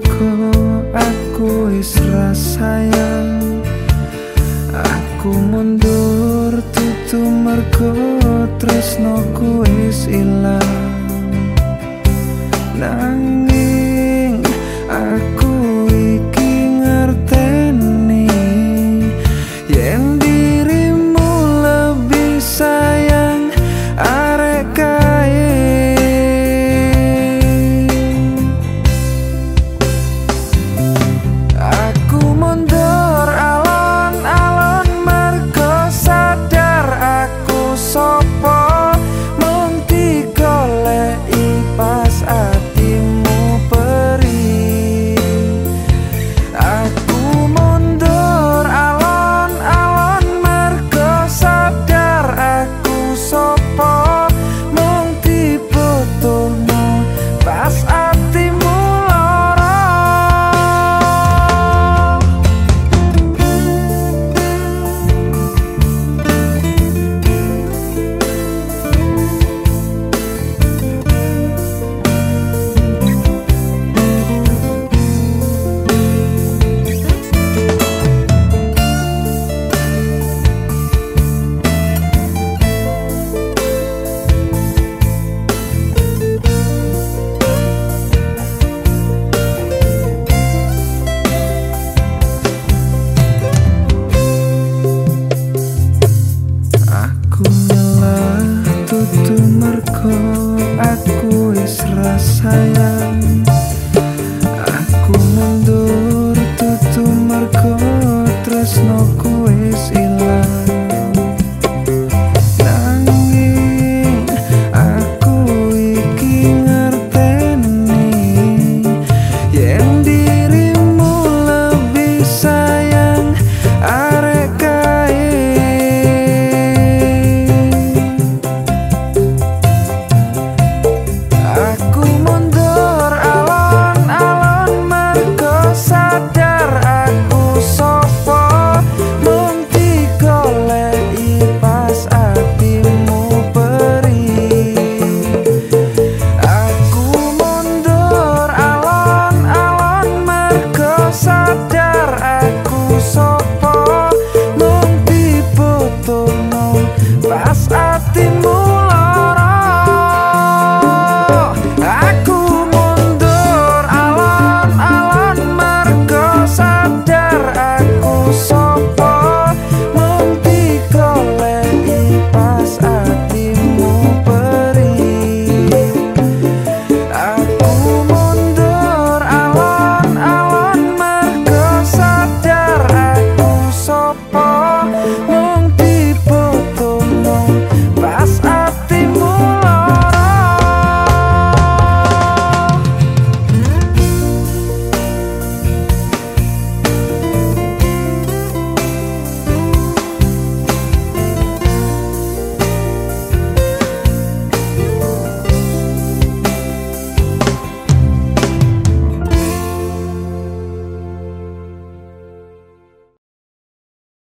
mergo aku wis sayang. Aku mundur tutu mergo tresno ku wis ilang. Nanging aku Mergo aku wis rasane fast.